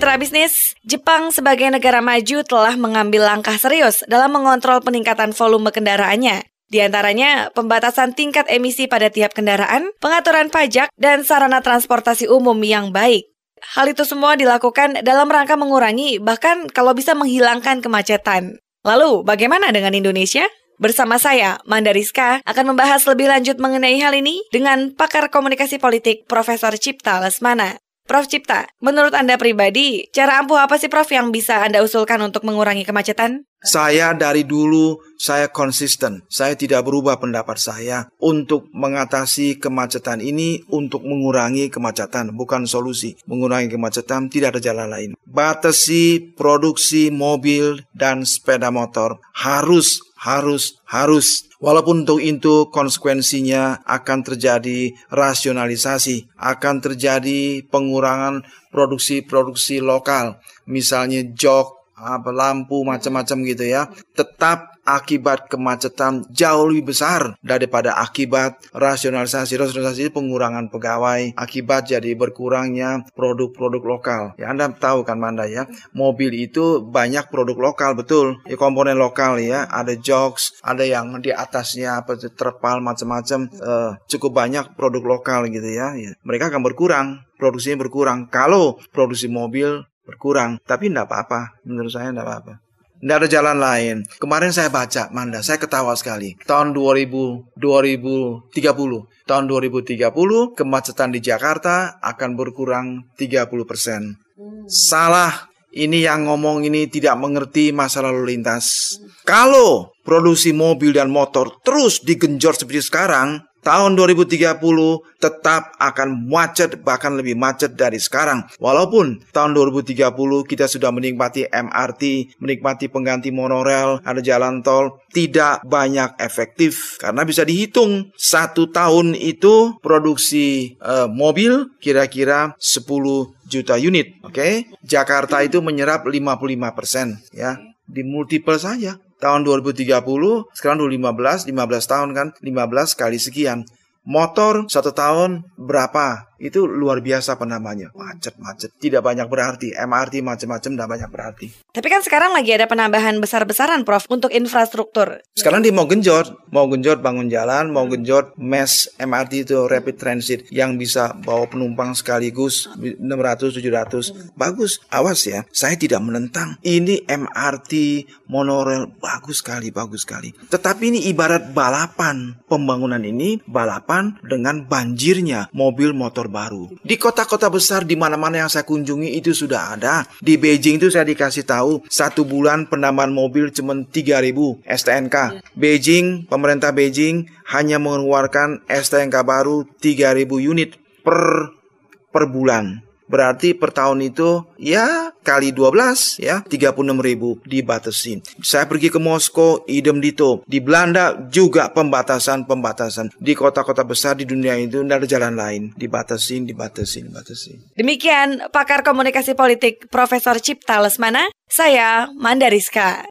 Mitra bisnis, Jepang sebagai negara maju telah mengambil langkah serius dalam mengontrol peningkatan volume kendaraannya. Di antaranya, pembatasan tingkat emisi pada tiap kendaraan, pengaturan pajak, dan sarana transportasi umum yang baik. Hal itu semua dilakukan dalam rangka mengurangi, bahkan kalau bisa menghilangkan kemacetan. Lalu, bagaimana dengan Indonesia? Bersama saya, Mandariska, akan membahas lebih lanjut mengenai hal ini dengan pakar komunikasi politik Profesor Cipta Lesmana. Prof Cipta, menurut Anda pribadi, cara ampuh apa sih Prof yang bisa Anda usulkan untuk mengurangi kemacetan? Saya dari dulu saya konsisten. Saya tidak berubah pendapat saya untuk mengatasi kemacetan ini untuk mengurangi kemacetan, bukan solusi. Mengurangi kemacetan tidak ada jalan lain. Batasi produksi mobil dan sepeda motor harus harus harus. Walaupun untuk itu konsekuensinya akan terjadi rasionalisasi akan terjadi pengurangan produksi-produksi lokal. Misalnya jok apa lampu macam-macam gitu ya. Tetap akibat kemacetan jauh lebih besar daripada akibat rasionalisasi. Rasionalisasi pengurangan pegawai akibat jadi berkurangnya produk-produk lokal. Ya Anda tahu kan Manda ya? Mobil itu banyak produk lokal betul? Ya komponen lokal ya. Ada jokes ada yang di atasnya apa terpal macam-macam. Uh, cukup banyak produk lokal gitu ya. ya mereka akan berkurang produksinya berkurang. Kalau produksi mobil berkurang tapi tidak apa-apa. Menurut saya tidak apa-apa tidak ada jalan lain. Kemarin saya baca, Manda, saya ketawa sekali. Tahun 2000, 2030. Tahun 2030, kemacetan di Jakarta akan berkurang 30 persen. Salah. Ini yang ngomong ini tidak mengerti masalah lalu lintas. Kalau produksi mobil dan motor terus digenjot seperti sekarang, tahun 2030 tetap akan macet bahkan lebih macet dari sekarang. Walaupun tahun 2030 kita sudah menikmati MRT, menikmati pengganti monorail, ada jalan tol, tidak banyak efektif karena bisa dihitung satu tahun itu produksi uh, mobil kira-kira 10 juta unit. Oke, okay? Jakarta itu menyerap 55 persen ya di multiple saja tahun 2030, sekarang 2015, 15 tahun kan, 15 kali sekian. Motor satu tahun berapa? Itu luar biasa penambahannya. Macet-macet. Tidak banyak berarti. MRT macam-macam tidak banyak berarti. Tapi kan sekarang lagi ada penambahan besar-besaran Prof untuk infrastruktur. Sekarang di mau genjot. Mau genjot bangun jalan, mau genjot MES MRT itu Rapid Transit yang bisa bawa penumpang sekaligus 600-700. Bagus. Awas ya. Saya tidak menentang. Ini MRT monorail bagus sekali, bagus sekali. Tetapi ini ibarat balapan. Pembangunan ini balapan dengan banjirnya mobil motor baru. Di kota-kota besar di mana-mana yang saya kunjungi itu sudah ada. Di Beijing itu saya dikasih tahu satu bulan penambahan mobil cuma 3000 STNK. Beijing, pemerintah Beijing hanya mengeluarkan STNK baru 3000 unit per per bulan. Berarti per tahun itu ya kali 12 ya 36 ribu dibatasi. Saya pergi ke Moskow, idem dito. Di Belanda juga pembatasan-pembatasan. Di kota-kota besar di dunia itu tidak ada jalan lain. Dibatasin, dibatasin, dibatasin. Demikian pakar komunikasi politik Profesor Cipta Lesmana. Saya Mandariska.